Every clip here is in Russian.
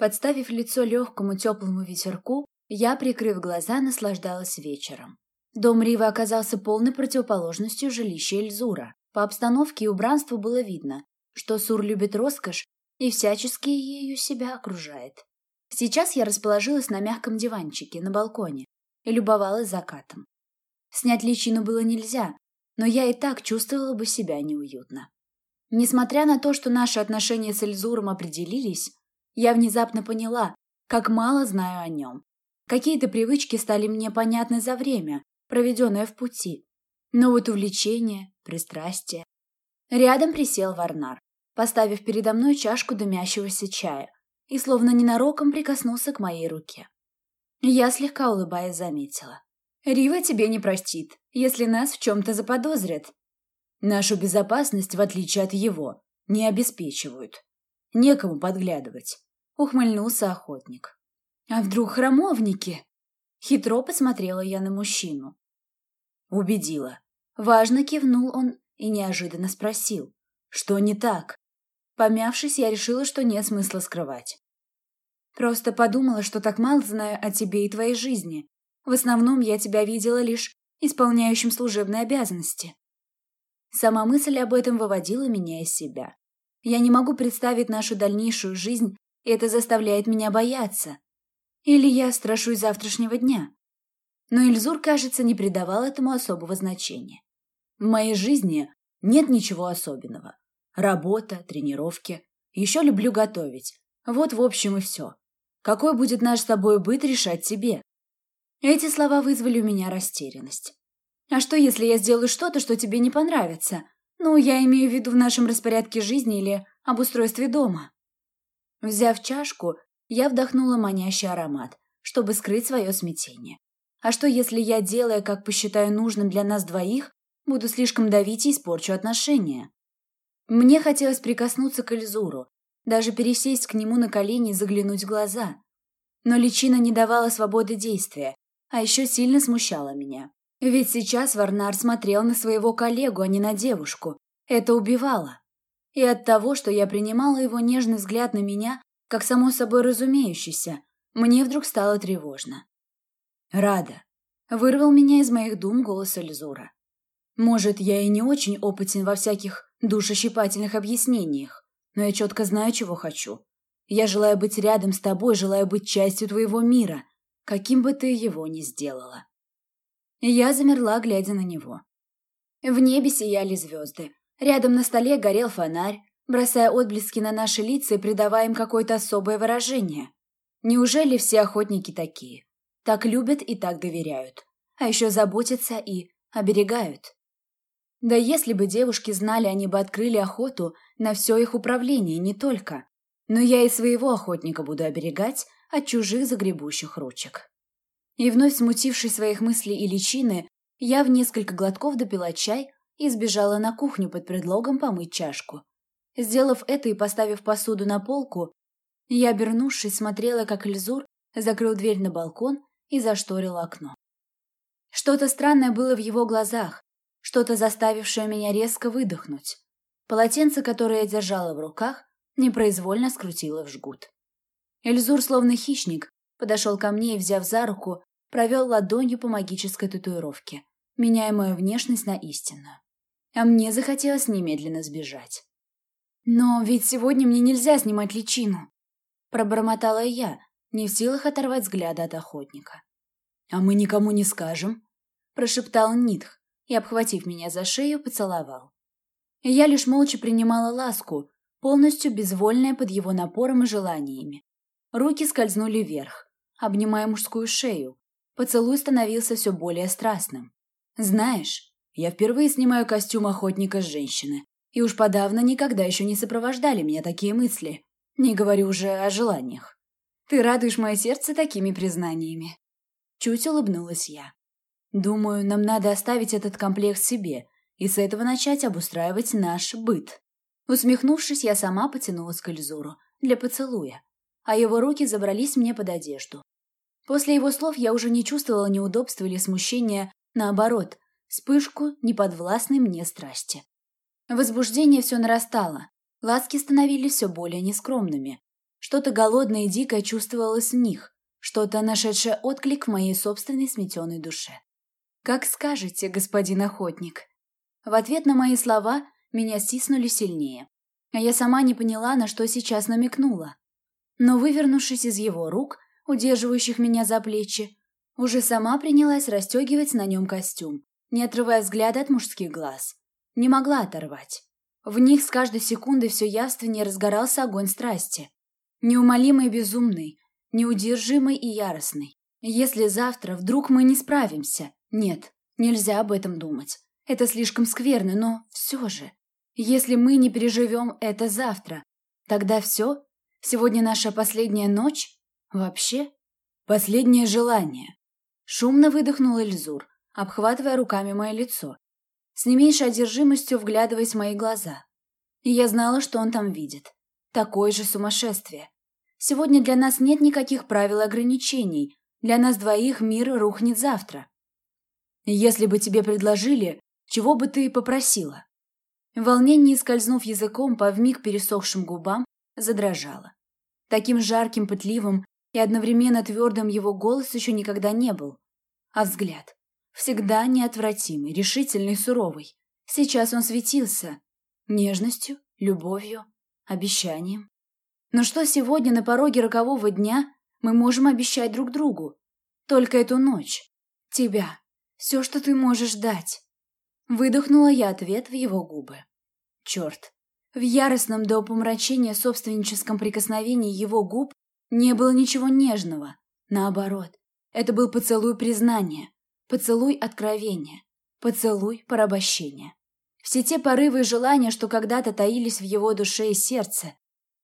Подставив лицо легкому теплому ветерку, я, прикрыв глаза, наслаждалась вечером. Дом Ривы оказался полной противоположностью жилища Эльзура. По обстановке и убранству было видно, что Сур любит роскошь и всячески ею себя окружает. Сейчас я расположилась на мягком диванчике на балконе и любовалась закатом. Снять личину было нельзя, но я и так чувствовала бы себя неуютно. Несмотря на то, что наши отношения с Эльзуром определились, я внезапно поняла, как мало знаю о нем. Какие-то привычки стали мне понятны за время, проведенное в пути. Но вот увлечение, пристрастие. Рядом присел Варнар, поставив передо мной чашку дымящегося чая, и словно ненароком прикоснулся к моей руке. Я слегка улыбаясь заметила. «Рива тебе не простит, если нас в чем-то заподозрят». Нашу безопасность, в отличие от его, не обеспечивают. Некому подглядывать ухмыльнулся охотник. А вдруг храмовники? Хитро посмотрела я на мужчину. Убедила. Важно кивнул он и неожиданно спросил. Что не так? Помявшись, я решила, что нет смысла скрывать. Просто подумала, что так мало знаю о тебе и твоей жизни. В основном я тебя видела лишь исполняющим служебные обязанности. Сама мысль об этом выводила меня из себя. Я не могу представить нашу дальнейшую жизнь это заставляет меня бояться. Или я страшусь завтрашнего дня. Но Ильзур, кажется, не придавал этому особого значения. В моей жизни нет ничего особенного. Работа, тренировки. Еще люблю готовить. Вот в общем и все. Какой будет наш с тобой быт, решать тебе. Эти слова вызвали у меня растерянность. А что, если я сделаю что-то, что тебе не понравится? Ну, я имею в виду в нашем распорядке жизни или об устройстве дома. Взяв чашку, я вдохнула манящий аромат, чтобы скрыть свое смятение. А что, если я, делая, как посчитаю нужным для нас двоих, буду слишком давить и испорчу отношения? Мне хотелось прикоснуться к Эльзуру, даже пересесть к нему на колени и заглянуть в глаза. Но личина не давала свободы действия, а еще сильно смущала меня. Ведь сейчас Варнар смотрел на своего коллегу, а не на девушку. Это убивало. И от того, что я принимала его нежный взгляд на меня, как само собой разумеющийся, мне вдруг стало тревожно. «Рада», — вырвал меня из моих дум голос Эльзура. «Может, я и не очень опытен во всяких душещипательных объяснениях, но я четко знаю, чего хочу. Я желаю быть рядом с тобой, желаю быть частью твоего мира, каким бы ты его ни сделала». Я замерла, глядя на него. В небе сияли звезды, Рядом на столе горел фонарь, бросая отблески на наши лица и придавая им какое-то особое выражение. Неужели все охотники такие? Так любят и так доверяют. А еще заботятся и оберегают. Да если бы девушки знали, они бы открыли охоту на все их управление, не только. Но я и своего охотника буду оберегать от чужих загребущих ручек. И вновь смутившись своих мыслей и личины, я в несколько глотков допила чай, и сбежала на кухню под предлогом помыть чашку. Сделав это и поставив посуду на полку, я, обернувшись, смотрела, как Льзур закрыл дверь на балкон и зашторил окно. Что-то странное было в его глазах, что-то заставившее меня резко выдохнуть. Полотенце, которое я держала в руках, непроизвольно скрутило в жгут. Эльзур, словно хищник, подошел ко мне и, взяв за руку, провел ладонью по магической татуировке, меняя мою внешность на истинную а мне захотелось немедленно сбежать. «Но ведь сегодня мне нельзя снимать личину», — пробормотала я, не в силах оторвать взгляда от охотника. «А мы никому не скажем», — прошептал Нитх и, обхватив меня за шею, поцеловал. Я лишь молча принимала ласку, полностью безвольная под его напором и желаниями. Руки скользнули вверх, обнимая мужскую шею. Поцелуй становился все более страстным. «Знаешь, я впервые снимаю костюм охотника с женщины. И уж подавно никогда еще не сопровождали меня такие мысли. Не говорю уже о желаниях. Ты радуешь мое сердце такими признаниями. Чуть улыбнулась я. Думаю, нам надо оставить этот комплекс себе и с этого начать обустраивать наш быт. Усмехнувшись, я сама потянулась к Эльзуру для поцелуя, а его руки забрались мне под одежду. После его слов я уже не чувствовала неудобства или смущения, наоборот, вспышку неподвластной мне страсти. Возбуждение все нарастало, ласки становились все более нескромными. Что-то голодное и дикое чувствовалось в них, что-то нашедшее отклик в моей собственной сметенной душе. «Как скажете, господин охотник». В ответ на мои слова меня стиснули сильнее, а я сама не поняла, на что сейчас намекнула. Но, вывернувшись из его рук, удерживающих меня за плечи, уже сама принялась расстегивать на нем костюм, не отрывая взгляда от мужских глаз. Не могла оторвать. В них с каждой секундой все явственнее разгорался огонь страсти. Неумолимый и безумный, неудержимый и яростный. Если завтра вдруг мы не справимся, нет, нельзя об этом думать. Это слишком скверно, но все же. Если мы не переживем это завтра, тогда все? Сегодня наша последняя ночь? Вообще? Последнее желание. Шумно выдохнул Эльзур, обхватывая руками мое лицо, с не меньшей одержимостью вглядываясь в мои глаза. И я знала, что он там видит. Такое же сумасшествие. Сегодня для нас нет никаких правил и ограничений. Для нас двоих мир рухнет завтра. Если бы тебе предложили, чего бы ты попросила? В волнении, скользнув языком по вмиг пересохшим губам, задрожала. Таким жарким, пытливым и одновременно твердым его голос еще никогда не был. А взгляд? Всегда неотвратимый, решительный, суровый. Сейчас он светился. Нежностью, любовью, обещанием. Но что сегодня на пороге рокового дня мы можем обещать друг другу? Только эту ночь. Тебя. Все, что ты можешь дать. Выдохнула я ответ в его губы. Черт. В яростном до помрачения собственническом прикосновении его губ не было ничего нежного. Наоборот, это был поцелуй признания, поцелуй откровения, поцелуй порабощения. Все те порывы и желания, что когда-то таились в его душе и сердце,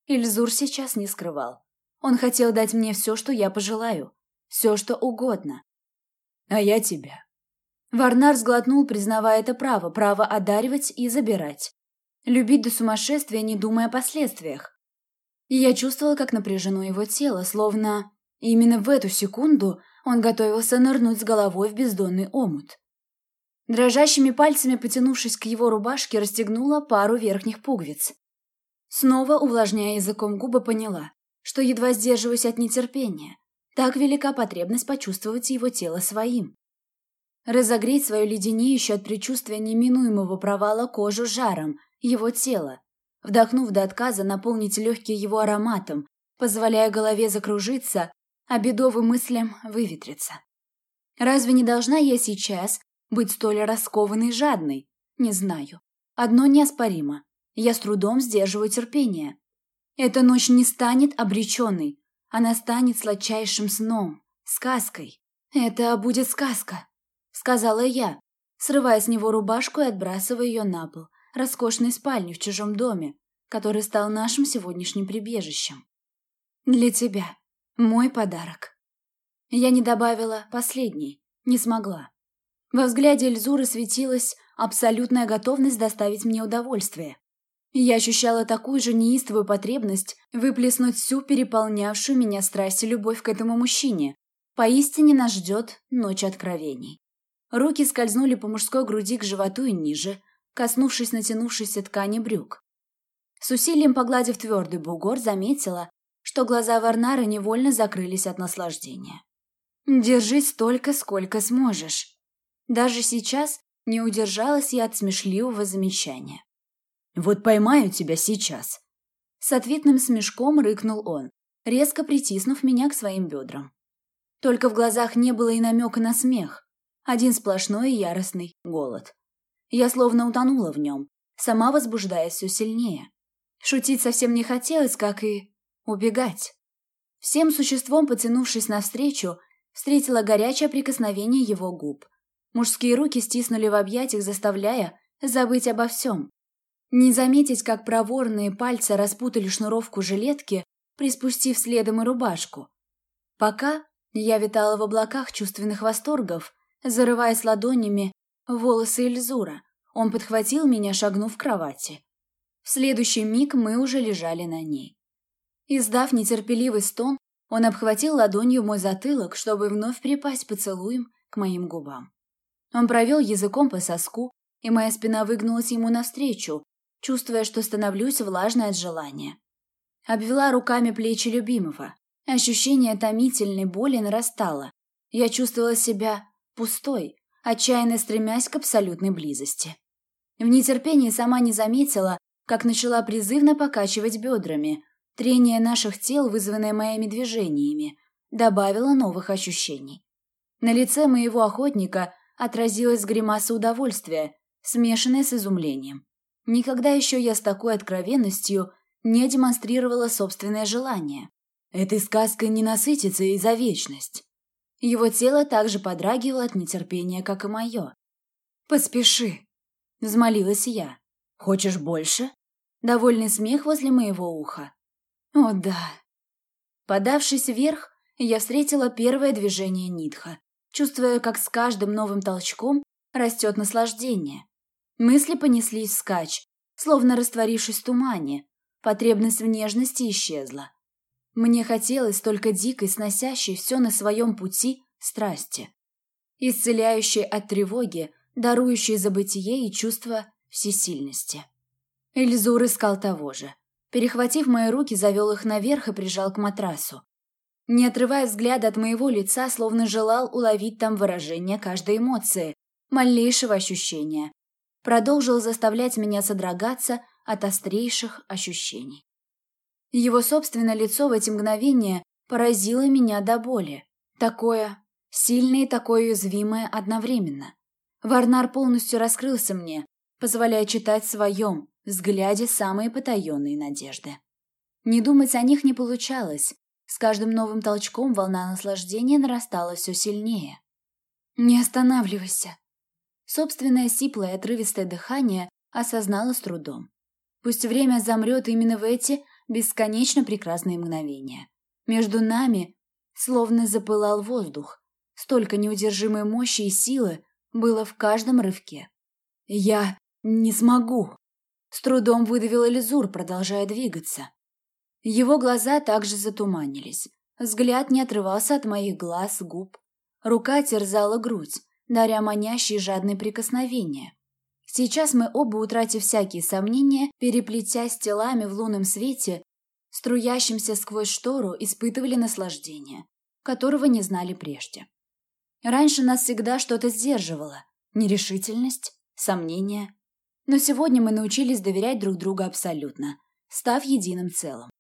Ильзур сейчас не скрывал. Он хотел дать мне все, что я пожелаю, все, что угодно. А я тебя. Варнар сглотнул, признавая это право, право одаривать и забирать. Любить до сумасшествия, не думая о последствиях. И я чувствовала, как напряжено его тело, словно именно в эту секунду он готовился нырнуть с головой в бездонный омут. Дрожащими пальцами, потянувшись к его рубашке, расстегнула пару верхних пуговиц. Снова, увлажняя языком губы, поняла, что едва сдерживаюсь от нетерпения. Так велика потребность почувствовать его тело своим. Разогреть свое леденеющее от предчувствия неминуемого провала кожу жаром, его тело. Вдохнув до отказа, наполнить легкие его ароматом, позволяя голове закружиться, а бедовым мыслям выветриться. Разве не должна я сейчас быть столь раскованной и жадной? Не знаю. Одно неоспоримо. Я с трудом сдерживаю терпение. Эта ночь не станет обреченной. Она станет сладчайшим сном, сказкой. Это будет сказка, сказала я, срывая с него рубашку и отбрасывая ее на пол, роскошной спальни в чужом доме, который стал нашим сегодняшним прибежищем. Для тебя. Мой подарок. Я не добавила последний, не смогла. Во взгляде Эльзуры светилась абсолютная готовность доставить мне удовольствие. Я ощущала такую же неистовую потребность выплеснуть всю переполнявшую меня страсть и любовь к этому мужчине. Поистине нас ждет ночь откровений. Руки скользнули по мужской груди к животу и ниже, коснувшись натянувшейся ткани брюк. С усилием погладив твердый бугор, заметила, что глаза Варнара невольно закрылись от наслаждения. «Держись столько, сколько сможешь». Даже сейчас не удержалась я от смешливого замечания. «Вот поймаю тебя сейчас!» С ответным смешком рыкнул он, резко притиснув меня к своим бедрам. Только в глазах не было и намека на смех. Один сплошной и яростный голод. Я словно утонула в нем, сама возбуждаясь все сильнее. Шутить совсем не хотелось, как и Убегать. Всем существом, потянувшись навстречу, встретила горячее прикосновение его губ. Мужские руки стиснули в объятиях, заставляя забыть обо всем. Не заметить, как проворные пальцы распутали шнуровку жилетки, приспустив следом и рубашку. Пока я витала в облаках чувственных восторгов, зарываясь ладонями волосы Эльзура, он подхватил меня, шагнув в кровати. В следующий миг мы уже лежали на ней. Издав нетерпеливый стон, он обхватил ладонью мой затылок, чтобы вновь припасть поцелуем к моим губам. Он провел языком по соску, и моя спина выгнулась ему навстречу, чувствуя, что становлюсь влажной от желания. Обвела руками плечи любимого. Ощущение томительной боли нарастало. Я чувствовала себя пустой, отчаянно стремясь к абсолютной близости. В нетерпении сама не заметила, как начала призывно покачивать бедрами. Трение наших тел, вызванное моими движениями, добавило новых ощущений. На лице моего охотника отразилась гримаса удовольствия, смешанная с изумлением. Никогда еще я с такой откровенностью не демонстрировала собственное желание. Этой сказкой не насытится и за вечность. Его тело также подрагивало от нетерпения, как и мое. «Поспеши!» — взмолилась я. «Хочешь больше?» Довольный смех возле моего уха. «О, да!» Подавшись вверх, я встретила первое движение Нитха, чувствуя, как с каждым новым толчком растет наслаждение. Мысли понеслись вскачь, словно растворившись в тумане. Потребность в нежности исчезла. Мне хотелось только дикой, сносящей все на своем пути страсти. Исцеляющей от тревоги, дарующей забытие и чувство всесильности. Эльзур искал того же. Перехватив мои руки, завел их наверх и прижал к матрасу. Не отрывая взгляда от моего лица, словно желал уловить там выражение каждой эмоции, малейшего ощущения. Продолжил заставлять меня содрогаться от острейших ощущений. Его собственное лицо в эти мгновения поразило меня до боли. Такое сильное и такое уязвимое одновременно. Варнар полностью раскрылся мне, позволяя читать в своем взгляде самые потаенные надежды. Не думать о них не получалось. С каждым новым толчком волна наслаждения нарастала все сильнее. «Не останавливайся!» Собственное сиплое отрывистое дыхание осознала с трудом. Пусть время замрет именно в эти бесконечно прекрасные мгновения. Между нами словно запылал воздух. Столько неудержимой мощи и силы было в каждом рывке. «Я не смогу!» С трудом выдавил Элизур, продолжая двигаться. Его глаза также затуманились. Взгляд не отрывался от моих глаз, губ. Рука терзала грудь, даря манящие жадные прикосновения. Сейчас мы оба, утратив всякие сомнения, переплетясь телами в лунном свете, струящимся сквозь штору, испытывали наслаждение, которого не знали прежде. Раньше нас всегда что-то сдерживало. Нерешительность, сомнения. Но сегодня мы научились доверять друг другу абсолютно, став единым целым.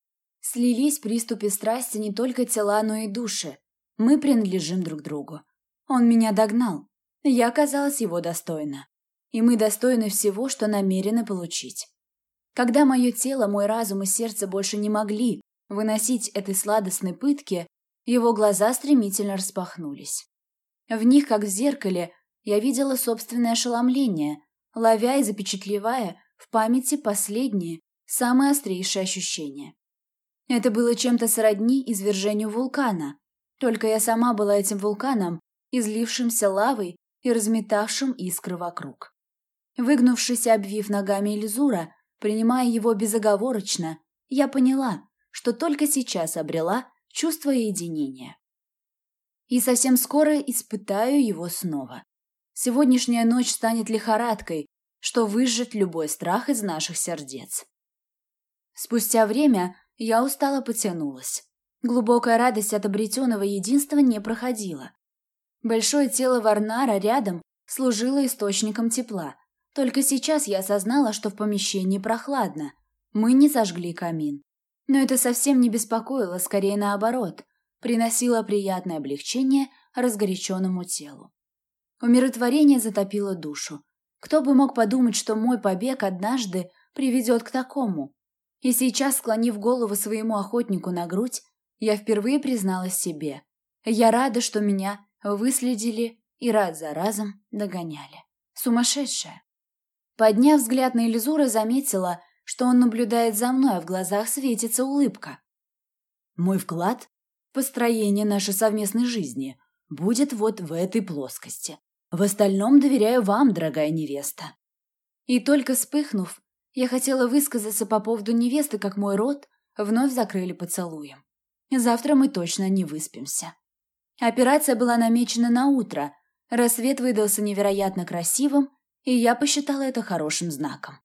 Слились в приступе страсти не только тела, но и души. Мы принадлежим друг другу. Он меня догнал. Я оказалась его достойна. И мы достойны всего, что намерены получить. Когда мое тело, мой разум и сердце больше не могли выносить этой сладостной пытки, его глаза стремительно распахнулись. В них, как в зеркале, я видела собственное ошеломление, ловя и запечатлевая в памяти последние, самые острейшие ощущения. Это было чем-то сродни извержению вулкана, только я сама была этим вулканом, излившимся лавой и разметавшим искры вокруг. Выгнувшись и обвив ногами Эльзура, принимая его безоговорочно, я поняла, что только сейчас обрела чувство единения. И совсем скоро испытаю его снова. Сегодняшняя ночь станет лихорадкой, что выжжет любой страх из наших сердец. Спустя время я устало потянулась. Глубокая радость от обретенного единства не проходила. Большое тело Варнара рядом служило источником тепла. Только сейчас я осознала, что в помещении прохладно. Мы не зажгли камин. Но это совсем не беспокоило, скорее наоборот, приносило приятное облегчение разгоряченному телу. Умиротворение затопило душу. Кто бы мог подумать, что мой побег однажды приведет к такому? И сейчас, склонив голову своему охотнику на грудь, я впервые призналась себе. Я рада, что меня выследили и раз за разом догоняли. Сумасшедшая. Подняв взгляд на Элизура, заметила, что он наблюдает за мной, а в глазах светится улыбка. Мой вклад в построение нашей совместной жизни будет вот в этой плоскости. В остальном доверяю вам, дорогая невеста. И только вспыхнув, я хотела высказаться по поводу невесты, как мой рот вновь закрыли поцелуем. Завтра мы точно не выспимся. Операция была намечена на утро. Рассвет выдался невероятно красивым, и я посчитала это хорошим знаком.